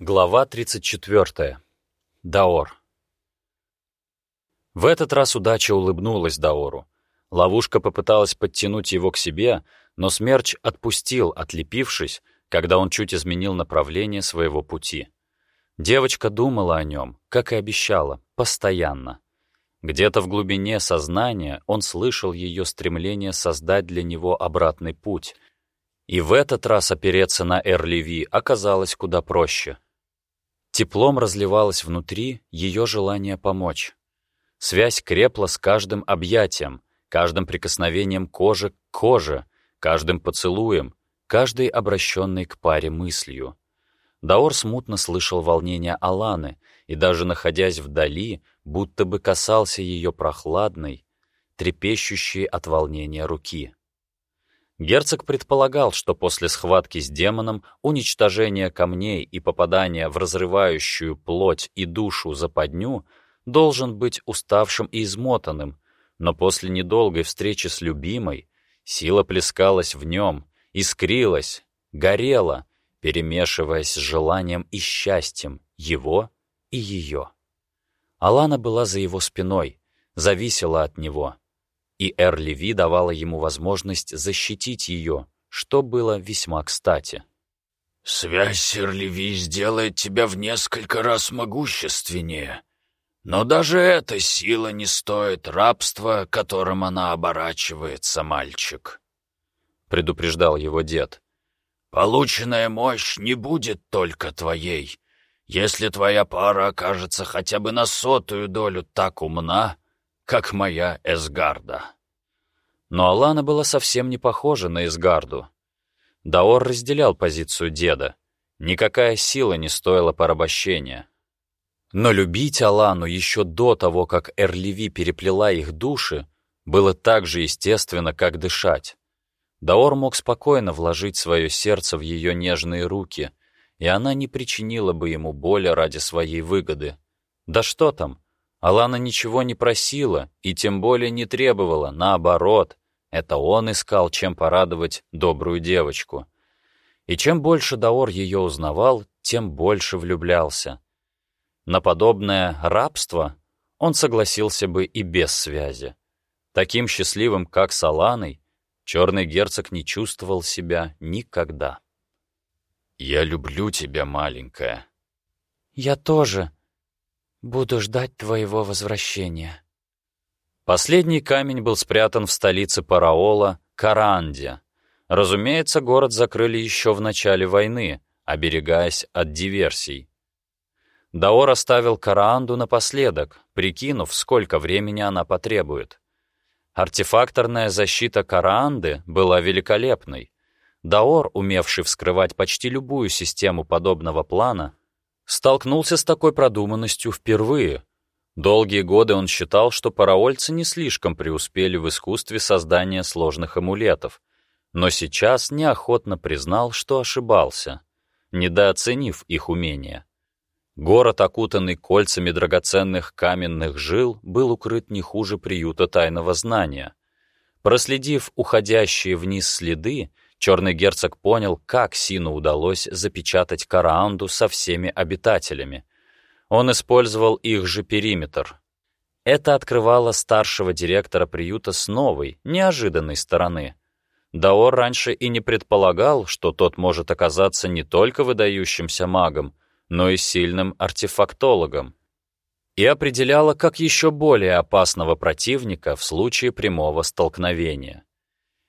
Глава 34. Даор. В этот раз удача улыбнулась Даору. Ловушка попыталась подтянуть его к себе, но смерч отпустил, отлепившись, когда он чуть изменил направление своего пути. Девочка думала о нем, как и обещала, постоянно. Где-то в глубине сознания он слышал ее стремление создать для него обратный путь. И в этот раз опереться на Эрливи оказалось куда проще — Теплом разливалось внутри ее желание помочь. Связь крепла с каждым объятием, каждым прикосновением кожи к коже, каждым поцелуем, каждой обращенной к паре мыслью. Даор смутно слышал волнение Аланы и даже находясь вдали, будто бы касался ее прохладной, трепещущей от волнения руки. Герцог предполагал, что после схватки с демоном, уничтожения камней и попадания в разрывающую плоть и душу западню должен быть уставшим и измотанным, но после недолгой встречи с любимой сила плескалась в нем, искрилась, горела, перемешиваясь с желанием и счастьем его и ее. Алана была за его спиной, зависела от него — и Эр-Леви давала ему возможность защитить ее, что было весьма кстати. «Связь Эр-Леви сделает тебя в несколько раз могущественнее, но даже эта сила не стоит рабства, которым она оборачивается, мальчик», — предупреждал его дед. «Полученная мощь не будет только твоей. Если твоя пара окажется хотя бы на сотую долю так умна, как моя Эсгарда. Но Алана была совсем не похожа на Эсгарду. Даор разделял позицию деда. Никакая сила не стоила порабощения. Но любить Алану еще до того, как Эрливи переплела их души, было так же естественно, как дышать. Даор мог спокойно вложить свое сердце в ее нежные руки, и она не причинила бы ему боли ради своей выгоды. Да что там, Алана ничего не просила и тем более не требовала, наоборот, это он искал, чем порадовать добрую девочку. И чем больше Даор ее узнавал, тем больше влюблялся. На подобное рабство он согласился бы и без связи. Таким счастливым, как с Аланой, черный герцог не чувствовал себя никогда. «Я люблю тебя, маленькая». «Я тоже», Буду ждать твоего возвращения». Последний камень был спрятан в столице Параола, Каранде. Разумеется, город закрыли еще в начале войны, оберегаясь от диверсий. Даор оставил Караанду напоследок, прикинув, сколько времени она потребует. Артефакторная защита Караанды была великолепной. Даор, умевший вскрывать почти любую систему подобного плана, столкнулся с такой продуманностью впервые. Долгие годы он считал, что параольцы не слишком преуспели в искусстве создания сложных амулетов, но сейчас неохотно признал, что ошибался, недооценив их умения. Город, окутанный кольцами драгоценных каменных жил, был укрыт не хуже приюта тайного знания. Проследив уходящие вниз следы, Черный герцог понял, как Сину удалось запечатать Караанду со всеми обитателями. Он использовал их же периметр. Это открывало старшего директора приюта с новой, неожиданной стороны. Даор раньше и не предполагал, что тот может оказаться не только выдающимся магом, но и сильным артефактологом. И определяла как еще более опасного противника в случае прямого столкновения.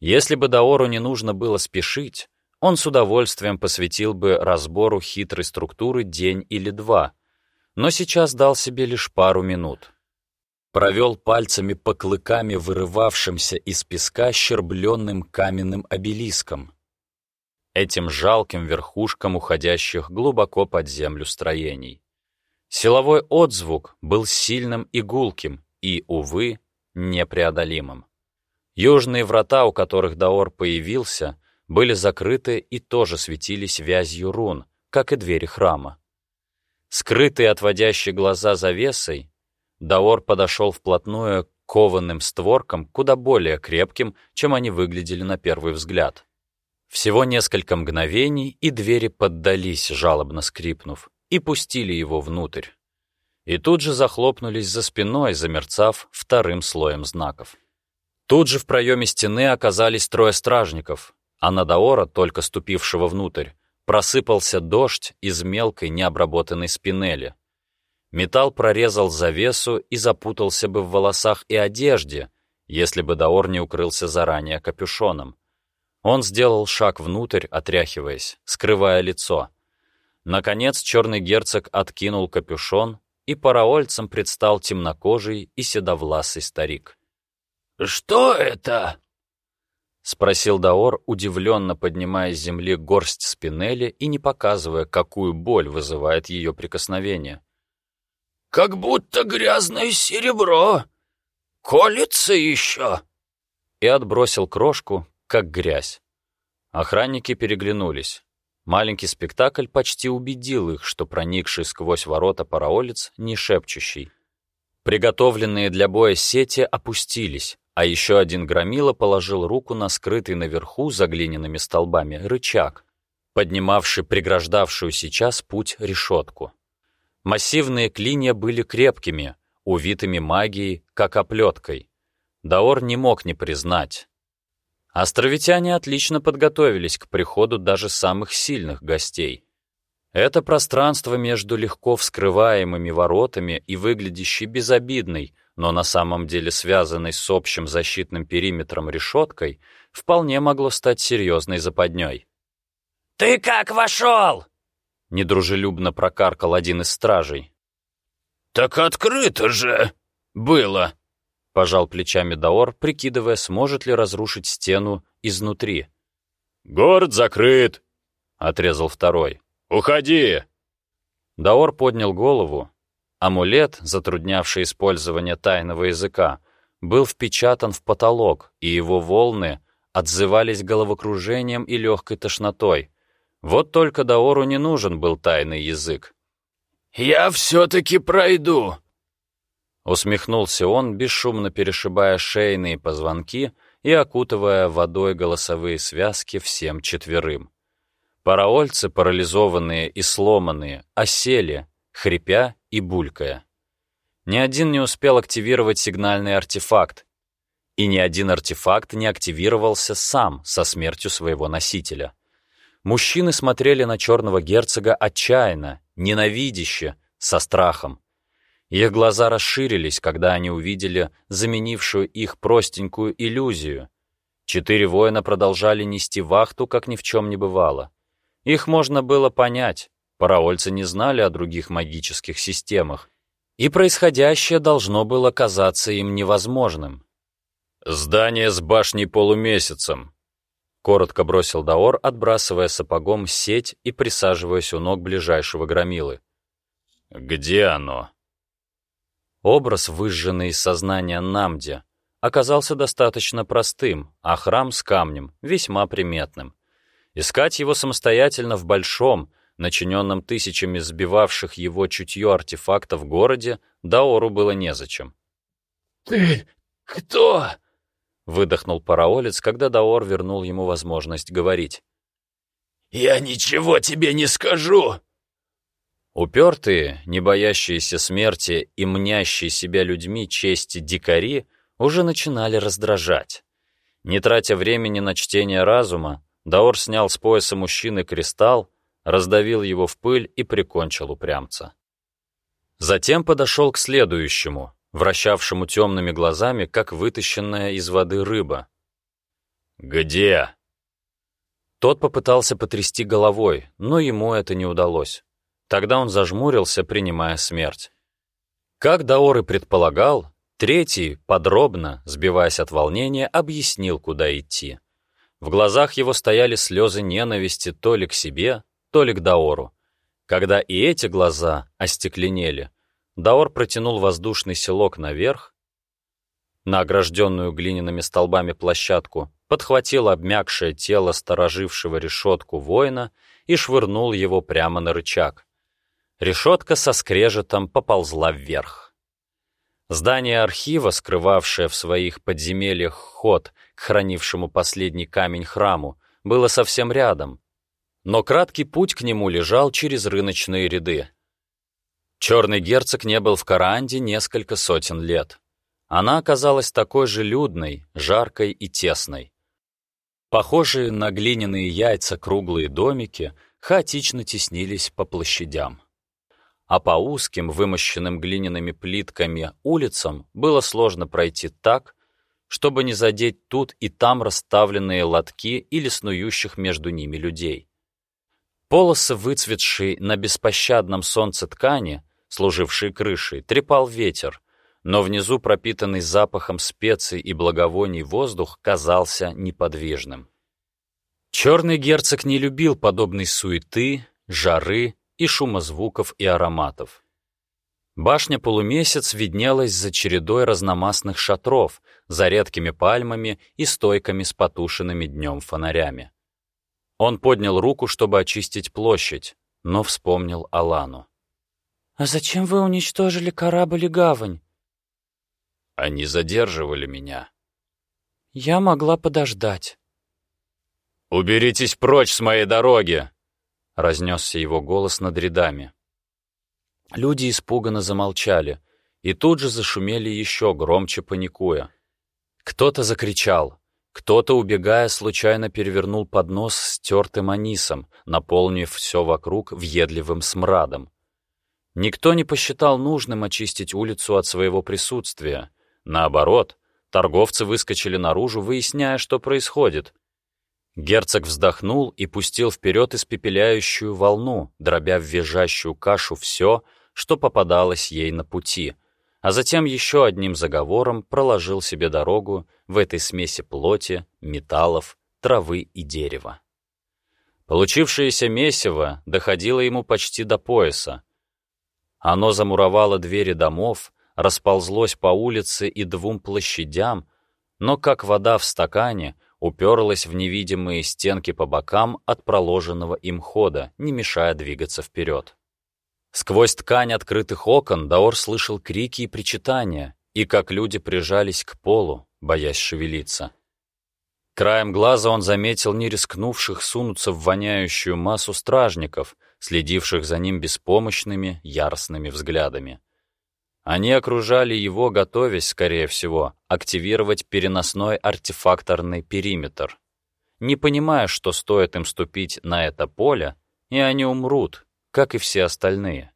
Если бы Даору не нужно было спешить, он с удовольствием посвятил бы разбору хитрой структуры день или два, но сейчас дал себе лишь пару минут. Провел пальцами по клыками вырывавшимся из песка щербленным каменным обелиском, этим жалким верхушкам уходящих глубоко под землю строений. Силовой отзвук был сильным и гулким и, увы, непреодолимым. Южные врата, у которых Даор появился, были закрыты и тоже светились вязью рун, как и двери храма. Скрытый отводящий глаза завесой, Даор подошел вплотную к кованым створкам, куда более крепким, чем они выглядели на первый взгляд. Всего несколько мгновений, и двери поддались, жалобно скрипнув. и пустили его внутрь. И тут же захлопнулись за спиной, замерцав вторым слоем знаков. Тут же в проеме стены оказались трое стражников, а на Даора, только ступившего внутрь, просыпался дождь из мелкой необработанной спинели. Металл прорезал завесу и запутался бы в волосах и одежде, если бы Даор не укрылся заранее капюшоном. Он сделал шаг внутрь, отряхиваясь, скрывая лицо. Наконец черный герцог откинул капюшон, и параольцем предстал темнокожий и седовласый старик. «Что это?» — спросил Даор, удивленно поднимая с земли горсть спинели и не показывая, какую боль вызывает ее прикосновение. «Как будто грязное серебро. Колется еще!» И отбросил крошку, как грязь. Охранники переглянулись. Маленький спектакль почти убедил их, что проникший сквозь ворота параолец не шепчущий. Приготовленные для боя сети опустились, а еще один громила положил руку на скрытый наверху за глиняными столбами рычаг, поднимавший преграждавшую сейчас путь решетку. Массивные клинья были крепкими, увитыми магией, как оплеткой. Даор не мог не признать. Островитяне отлично подготовились к приходу даже самых сильных гостей. Это пространство между легко вскрываемыми воротами и выглядящей безобидной, но на самом деле связанной с общим защитным периметром решеткой, вполне могло стать серьезной западней. «Ты как вошел?» — недружелюбно прокаркал один из стражей. «Так открыто же было!» — пожал плечами Даор, прикидывая, сможет ли разрушить стену изнутри. «Город закрыт!» — отрезал второй. «Уходи!» Даор поднял голову. Амулет, затруднявший использование тайного языка, был впечатан в потолок, и его волны отзывались головокружением и легкой тошнотой. Вот только Даору не нужен был тайный язык. «Я все-таки пройду!» Усмехнулся он, бесшумно перешибая шейные позвонки и окутывая водой голосовые связки всем четверым. Параольцы, парализованные и сломанные, осели, хрипя и булькая. Ни один не успел активировать сигнальный артефакт, и ни один артефакт не активировался сам со смертью своего носителя. Мужчины смотрели на черного герцога отчаянно, ненавидяще, со страхом. Их глаза расширились, когда они увидели заменившую их простенькую иллюзию. Четыре воина продолжали нести вахту, как ни в чем не бывало. Их можно было понять. Параольцы не знали о других магических системах, и происходящее должно было казаться им невозможным. «Здание с башней полумесяцем», — коротко бросил Даор, отбрасывая сапогом сеть и присаживаясь у ног ближайшего громилы. «Где оно?» Образ, выжженный из сознания Намди, оказался достаточно простым, а храм с камнем — весьма приметным. Искать его самостоятельно в большом, начиненном тысячами сбивавших его чутье артефактов городе, Даору было незачем. «Ты кто?» — выдохнул параолец, когда Даор вернул ему возможность говорить. «Я ничего тебе не скажу!» Упертые, не боящиеся смерти и мнящие себя людьми чести дикари уже начинали раздражать. Не тратя времени на чтение разума, Даор снял с пояса мужчины кристалл, раздавил его в пыль и прикончил упрямца. Затем подошел к следующему, вращавшему темными глазами, как вытащенная из воды рыба. «Где?» Тот попытался потрясти головой, но ему это не удалось. Тогда он зажмурился, принимая смерть. Как Даор и предполагал, третий, подробно, сбиваясь от волнения, объяснил, куда идти. В глазах его стояли слезы ненависти то ли к себе, то ли к Даору. Когда и эти глаза остекленели, Даор протянул воздушный селок наверх, на огражденную глиняными столбами площадку, подхватил обмякшее тело сторожившего решетку воина и швырнул его прямо на рычаг. Решетка со скрежетом поползла вверх. Здание архива, скрывавшее в своих подземельях ход к хранившему последний камень храму, было совсем рядом. Но краткий путь к нему лежал через рыночные ряды. Черный герцог не был в Караанде несколько сотен лет. Она оказалась такой же людной, жаркой и тесной. Похожие на глиняные яйца круглые домики хаотично теснились по площадям. А по узким, вымощенным глиняными плитками улицам было сложно пройти так, чтобы не задеть тут и там расставленные лотки или снующих между ними людей. Полосы, выцветшие на беспощадном солнце ткани, служившие крышей, трепал ветер, но внизу пропитанный запахом специй и благовоний воздух казался неподвижным. Черный герцог не любил подобной суеты, жары и шума звуков и ароматов. Башня-полумесяц виднелась за чередой разномастных шатров, за редкими пальмами и стойками с потушенными днем фонарями. Он поднял руку, чтобы очистить площадь, но вспомнил Алану. «А зачем вы уничтожили корабль и гавань?» «Они задерживали меня». «Я могла подождать». «Уберитесь прочь с моей дороги!» — разнесся его голос над рядами. Люди испуганно замолчали, и тут же зашумели еще громче, паникуя. Кто-то закричал, кто-то, убегая, случайно перевернул поднос с тертым анисом, наполнив все вокруг въедливым смрадом. Никто не посчитал нужным очистить улицу от своего присутствия. Наоборот, торговцы выскочили наружу, выясняя, что происходит. Герцог вздохнул и пустил вперед испепеляющую волну, дробя в визжащую кашу все, что попадалось ей на пути, а затем еще одним заговором проложил себе дорогу в этой смеси плоти, металлов, травы и дерева. Получившееся месиво доходило ему почти до пояса, оно замуровало двери домов, расползлось по улице и двум площадям, но как вода в стакане уперлось в невидимые стенки по бокам от проложенного им хода, не мешая двигаться вперед. Сквозь ткань открытых окон Даор слышал крики и причитания, и как люди прижались к полу, боясь шевелиться. Краем глаза он заметил не рискнувших сунуться в воняющую массу стражников — следивших за ним беспомощными, яростными взглядами. Они окружали его, готовясь, скорее всего, активировать переносной артефакторный периметр. Не понимая, что стоит им ступить на это поле, и они умрут, как и все остальные.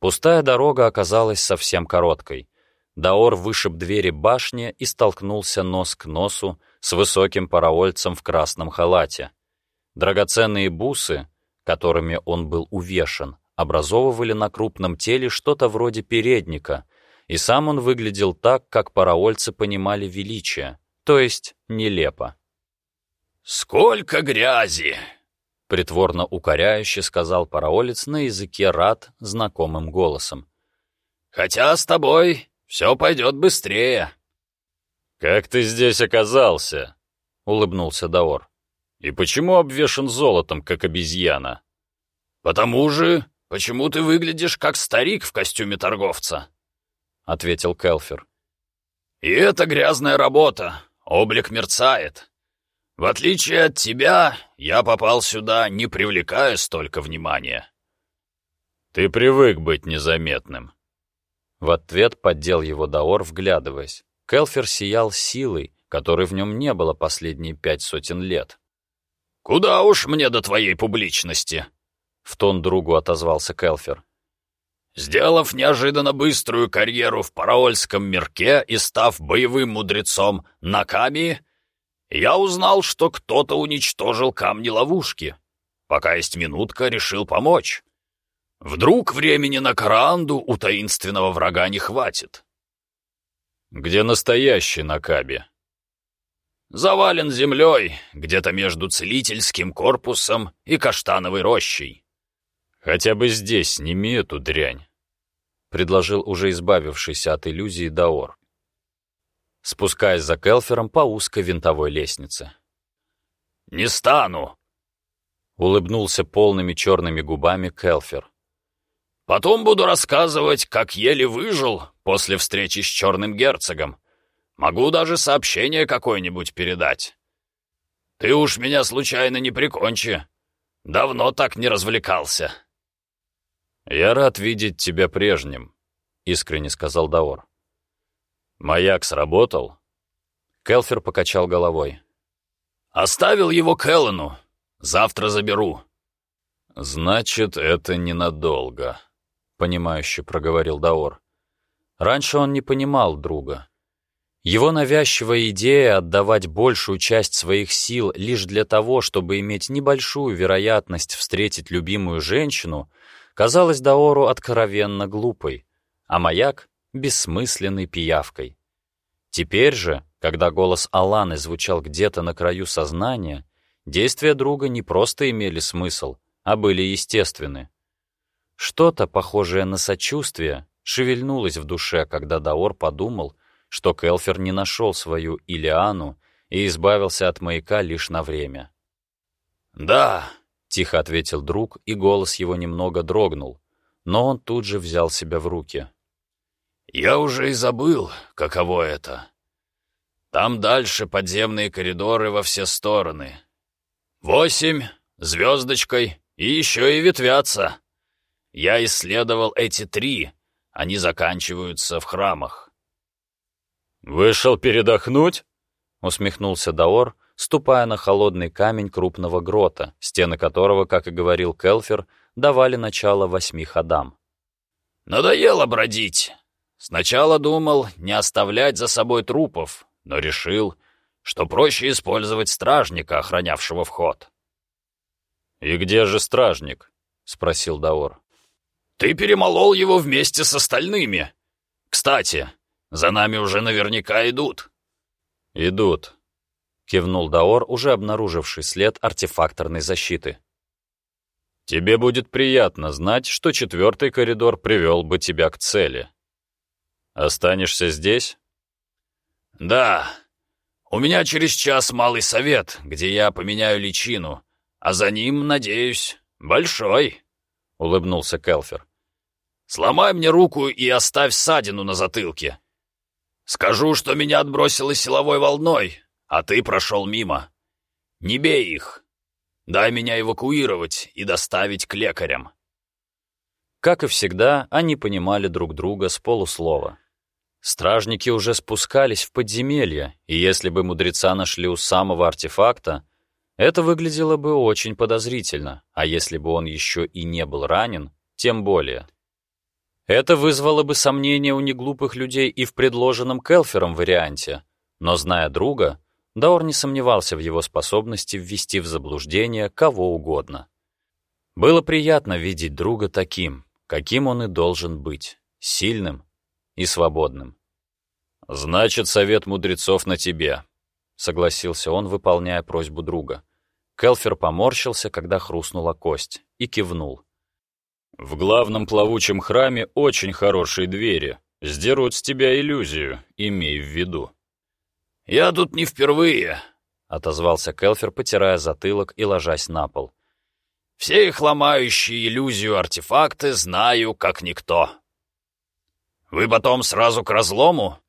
Пустая дорога оказалась совсем короткой. Даор вышиб двери башни и столкнулся нос к носу с высоким паровольцем в красном халате. Драгоценные бусы, которыми он был увешан, образовывали на крупном теле что-то вроде передника, и сам он выглядел так, как параольцы понимали величие, то есть нелепо. «Сколько грязи!» — притворно укоряюще сказал параолец на языке рад знакомым голосом. «Хотя с тобой все пойдет быстрее». «Как ты здесь оказался?» — улыбнулся Даор. «И почему обвешан золотом, как обезьяна?» «Потому же, почему ты выглядишь как старик в костюме торговца?» — ответил Келфер. «И это грязная работа, облик мерцает. В отличие от тебя, я попал сюда, не привлекая столько внимания». «Ты привык быть незаметным». В ответ поддел его Даор, вглядываясь. Келфер сиял силой, которой в нем не было последние пять сотен лет. «Куда уж мне до твоей публичности?» — в тон другу отозвался Келфер. «Сделав неожиданно быструю карьеру в параольском мирке и став боевым мудрецом Наками, я узнал, что кто-то уничтожил камни-ловушки. Пока есть минутка, решил помочь. Вдруг времени на Каранду у таинственного врага не хватит». «Где настоящий Накаби?» завален землей, где-то между целительским корпусом и каштановой рощей. «Хотя бы здесь сними эту дрянь», — предложил уже избавившийся от иллюзии Даор, спускаясь за Келфером по узкой винтовой лестнице. «Не стану», — улыбнулся полными черными губами Келфер. «Потом буду рассказывать, как еле выжил после встречи с черным герцогом, Могу даже сообщение какое-нибудь передать. Ты уж меня случайно не прикончи. Давно так не развлекался. «Я рад видеть тебя прежним», — искренне сказал Даор. «Маяк сработал?» Келфер покачал головой. «Оставил его Келлену. Завтра заберу». «Значит, это ненадолго», — понимающе проговорил Даор. Раньше он не понимал друга. Его навязчивая идея отдавать большую часть своих сил лишь для того, чтобы иметь небольшую вероятность встретить любимую женщину, казалась Даору откровенно глупой, а маяк — бессмысленной пиявкой. Теперь же, когда голос Аланы звучал где-то на краю сознания, действия друга не просто имели смысл, а были естественны. Что-то, похожее на сочувствие, шевельнулось в душе, когда Даор подумал, что Келфер не нашел свою Илиану и избавился от маяка лишь на время. «Да», — тихо ответил друг, и голос его немного дрогнул, но он тут же взял себя в руки. «Я уже и забыл, каково это. Там дальше подземные коридоры во все стороны. Восемь, звездочкой, и еще и ветвятся. Я исследовал эти три, они заканчиваются в храмах. «Вышел передохнуть?» — усмехнулся Даор, ступая на холодный камень крупного грота, стены которого, как и говорил Келфер, давали начало восьми ходам. «Надоело бродить. Сначала думал не оставлять за собой трупов, но решил, что проще использовать стражника, охранявшего вход». «И где же стражник?» — спросил Даор. «Ты перемолол его вместе с остальными. Кстати, за нами уже наверняка идут». «Идут», — кивнул Даор, уже обнаруживший след артефакторной защиты. «Тебе будет приятно знать, что четвертый коридор привел бы тебя к цели. Останешься здесь?» «Да. У меня через час малый совет, где я поменяю личину, а за ним, надеюсь, большой», — улыбнулся Келфер. «Сломай мне руку и оставь ссадину на затылке. Скажу, что меня отбросило силовой волной, а ты прошел мимо. Не бей их. Дай меня эвакуировать и доставить к лекарям». Как и всегда, они понимали друг друга с полуслова. Стражники уже спускались в подземелье, и если бы мудреца нашли у самого артефакта, это выглядело бы очень подозрительно, а если бы он еще и не был ранен, тем более. Это вызвало бы сомнения у неглупых людей и в предложенном Келфером варианте, но, зная друга, Даор не сомневался в его способности ввести в заблуждение кого угодно. Было приятно видеть друга таким, каким он и должен быть, сильным и свободным. «Значит, совет мудрецов на тебе», — согласился он, выполняя просьбу друга. Келфер поморщился, когда хрустнула кость, и кивнул. В главном плавучем храме очень хорошие двери. Сдерут с тебя иллюзию, имей в виду. «Я тут не впервые», — отозвался Келфер, потирая затылок и ложась на пол. «Все их ломающие иллюзию артефакты знаю, как никто. Вы потом сразу к разлому?»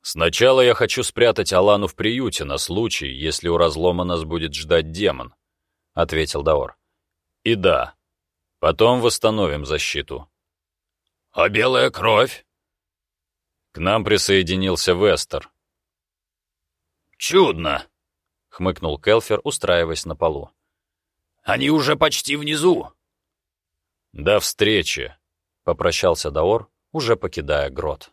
«Сначала я хочу спрятать Алану в приюте на случай, если у разлома нас будет ждать демон», — ответил Даор. «И да, Потом восстановим защиту. А белая кровь? К нам присоединился Вестер. Чудно, хмыкнул Келфер, устраиваясь на полу. Они уже почти внизу. До встречи, попрощался Даор, уже покидая грот.